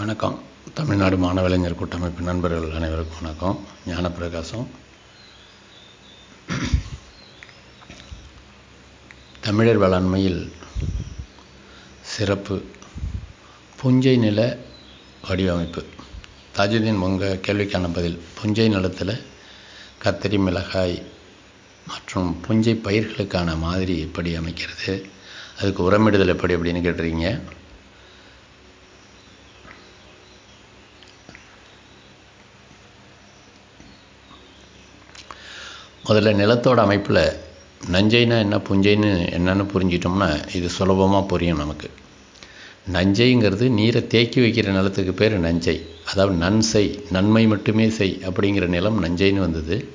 வணக்கம். தமிழ்நாடு மாணவலைஞர் கூட்டமைப்பு நண்பர்கள் அனைவருக்கும் வணக்கம். ஞானப்பிரகாசம். தமிழர் வேளாண்மையில் சிறப்பு. புஞ்சை நில வடிவமைப்பு. தாஜுதீன் உங்கள் கேள்விக்கான பதில். புஞ்சை நிலத்தில் கத்திரி மிளகாய் மற்றும் புஞ்சை பயிர்களுக்கான மாதிரி எப்படி அமைக்கிறது? அதுக்கு உரமிடுதல் எப்படி அப்படின்னு கேட்டிருக்கீங்க. முதல்ல நிலத்தோட அமைப்பில் நஞ்சைனா என்ன புஞ்சைன்னு என்னன்னு புரிஞ்சிட்டோம்னா இது சுலபமாக புரியும் நமக்கு. நஞ்சைங்கிறது நீரை தேக்கி வைக்கிற நிலத்துக்கு பேர் நஞ்சை. அதாவது நன்சை நன்மை மட்டுமே செய் அப்படிங்கிற நிலம் நஞ்சைன்னு வந்தது.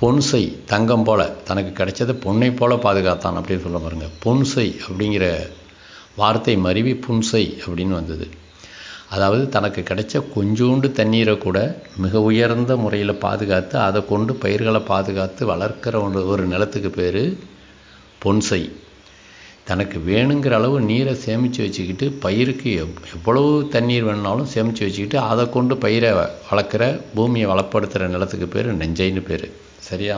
பொன்சை தங்கம் போல். தனக்கு கிடைச்சதை பொன்னை போல பாதுகாத்தான் அப்படின்னு சொல்ல பாருங்கள் பொன்சை அப்படிங்கிற வார்த்தை மருவி புன்சை அப்படின்னு வந்தது. அதாவது தனக்கு கிடைச்ச கொஞ்சோண்டு தண்ணீரை கூட மிக உயர்ந்த முறையில் பாதுகாத்து அதை கொண்டு பயிர்களை பாதுகாத்து வளர்க்கிற ஒரு ஒரு நிலத்துக்கு பேர் பொன்சை தனக்கு வேணுங்கிற அளவு நீரை சேமித்து வச்சுக்கிட்டு பயிருக்கு எவ் எவ்வளவு தண்ணீர் வேணுனாலும் சேமித்து வச்சுக்கிட்டு அதை கொண்டு பயிரை வளர்க்குற பூமியை வளப்படுத்துகிற நிலத்துக்கு பேர் நெஞ்சைன்னு பேர். சரியா?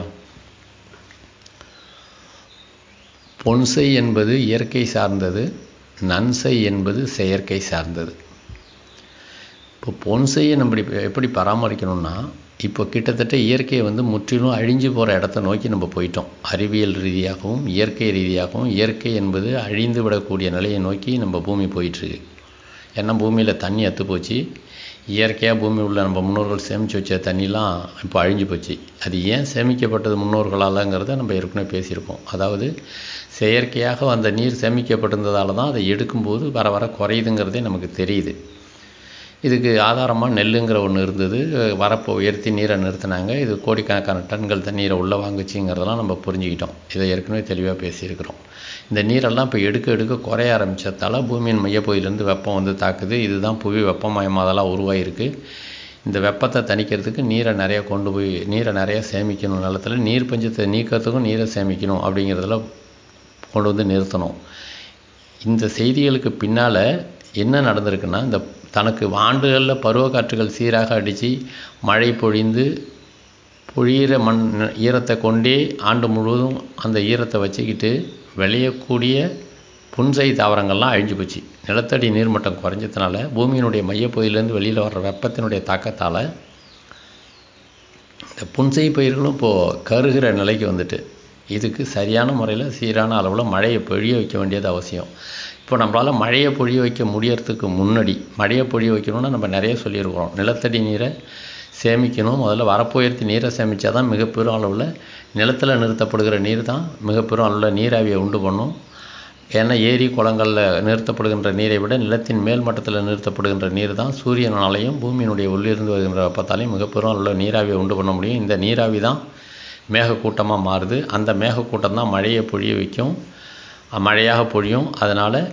பொன்சை என்பது இயற்கை சார்ந்தது நன்சை என்பது செயற்கை சார்ந்தது. இப்போ பொன்சையை நம்ம எப்படி பராமரிக்கணும்னா இப்போ கிட்டத்தட்ட இயற்கையை வந்து முற்றிலும் அழிஞ்சு போகிற இடத்த நோக்கி நம்ம போயிட்டோம். அறிவியல் ரீதியாகவும் இயற்கை ரீதியாகவும் இயற்கை என்பது அழிந்து விடக்கூடிய நிலையை நோக்கி நம்ம பூமி போயிட்டுருக்கு. ஏன்னா பூமியில் தண்ணி அத்து போச்சு. இயற்கையாக பூமி உள்ள நம்ம முன்னோர்கள் சேமித்து வச்ச தண்ணிலாம் இப்போ அழிஞ்சு போச்சு. அது ஏன் சேமிக்கப்பட்டது முன்னோர்களாலங்கிறத நம்ம ஏற்கனவே பேசியிருக்கோம். அதாவது செயற்கையாக அந்த நீர் சேமிக்கப்பட்டிருந்ததால தான் அதை எடுக்கும்போது வர வர குறையுதுங்கிறதே நமக்கு தெரியுது. இதுக்கு ஆதாரமாக நெல்லுங்கிற ஒன்று இருந்தது. வரப்போ உயர்த்தி நீரை நிறுத்தினாங்க. இது கோடிக்கணக்கான டன்கள் தண்ணீரை உள்ளே வாங்குச்சிங்கிறதெல்லாம் நம்ம புரிஞ்சுக்கிட்டோம். இதை ஏற்கனவே தெளிவாக பேசியிருக்கிறோம். இந்த நீரெல்லாம் இப்போ எடுக்க எடுக்க குறைய ஆரம்பித்ததால் பூமியின் மையப்பகுதியிலேருந்து வெப்பம் வந்து தாக்குது. இதுதான் புவி வெப்பமயமாதலாக உருவாகிருக்கு இந்த வெப்பத்தை தணிக்கிறதுக்கு நீரை நிறையா கொண்டு போய் நீரை நிறையா சேமிக்கணும் நிலத்தில். நீர் பஞ்சத்தை நீக்கிறதுக்கும் நீரை சேமிக்கணும் அப்படிங்கிறதுல கொண்டு வந்து நிறுத்தணும். இந்த செய்திகளுக்கு பின்னால் என்ன நடந்திருக்குன்னா இந்த தனக்கு ஆண்டுகளில் பருவக்காற்றுகள் சீராக அடித்து மழை பொழிந்து பொழியிற மண் ஈரத்தை கொண்டே ஆண்டு முழுவதும் அந்த ஈரத்தை வச்சுக்கிட்டு விளையக்கூடிய புன்சை தாவரங்கள்லாம் அழிஞ்சு போச்சு. நிலத்தடி நீர்மட்டம் குறைஞ்சதுனால பூமியினுடைய மையப்பகுதியிலேருந்து வெளியில் வர்ற வெப்பத்தினுடைய தாக்கத்தால் இந்த புன்சை பயிர்களும் இப்போது கருகிற நிலைக்கு வந்துட்டு இதுக்கு சரியான முறையில் சீரான அளவில் மழையை பொழிய வைக்க வேண்டியது அவசியம். இப்போ நம்மளால் மழையை பொழிய வைக்க முடியறதுக்கு முன்னாடி மழையை பொழிய வைக்கணும்னா நம்ம நிறைய சொல்லியிருக்கிறோம். நிலத்தடி நீரை சேமிக்கணும். முதல்ல வரப்புயர்த்தி நீரை சேமித்தா தான் மிகப்பெரும் அளவில் நிலத்தில் நிறுத்தப்படுகிற நீர் தான் மிகப்பெரும் அளவில் நீராவியை உண்டு பண்ணும். ஏன்னா ஏரி குளங்களில் நிறுத்தப்படுகின்ற நீரை விட நிலத்தின் மேல் மட்டத்தில் நிறுத்தப்படுகின்ற நீர் தான் சூரியனாலையும் பூமியினுடைய உள்ளிருந்து வருகின்ற வெப்பத்தாலையும் மிகப்பெரும் அளவில் நீராவியை உண்டு பண்ண முடியும். இந்த நீராவி தான் மேகக்கூட்டமாக மாறுது. அந்த மேகக்கூட்டம் தான் மழையை பொழிய வைக்கும். மழையாக பொழியும். அதனால்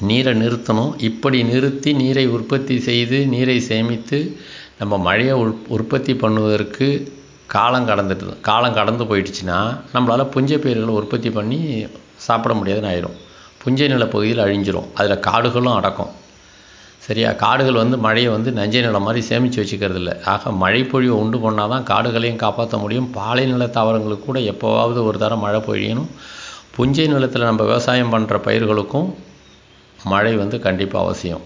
நீரை நிறுத்தணும். இப்படி நிறுத்தி நீரை உற்பத்தி செய்து நீரை சேமித்து நம்ம மழையை உற்பத்தி பண்ணுவதற்கு காலம் கடந்துட்டு காலம் கடந்து போயிடுச்சுன்னா நம்மளால் புஞ்சை பயிர்களை உற்பத்தி பண்ணி சாப்பிட முடியாதுன்னு ஆயிடும் புஞ்சை நில பகுதியில் அழிஞ்சிரும். அதில் காடுகளும் அடக்கும். சரியா? காடுகள் வந்து மழையை வந்து நஞ்சை நிலம் மாதிரி சேமித்து வச்சுக்கிறது இல்லை ஆக மழை பொழிவை உண்டு பண்ணால் தான் காடுகளையும் காப்பாற்ற முடியும். பாலை நில தாவரங்களுக்கு கூட எப்போவாவது ஒரு தரம் மழை பொழியணும். புஞ்சை நிலத்தில் நம்ம விவசாயம் பண்ணுற பயிர்களுக்கும் மழை வந்து கண்டிப்பாக அவசியம்.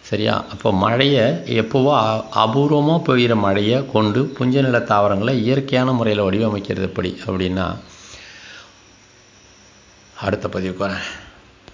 சரியா? அப்போ மழையை எப்போவோ அபூர்வமாக பெய்கிற மழையை கொண்டு புஞ்சை நில தாவரங்களை இயற்கையான முறையில் வடிவமைக்கிறது எப்படி அப்படின்னா அடுத்த பதிவுக்கு வரேன்.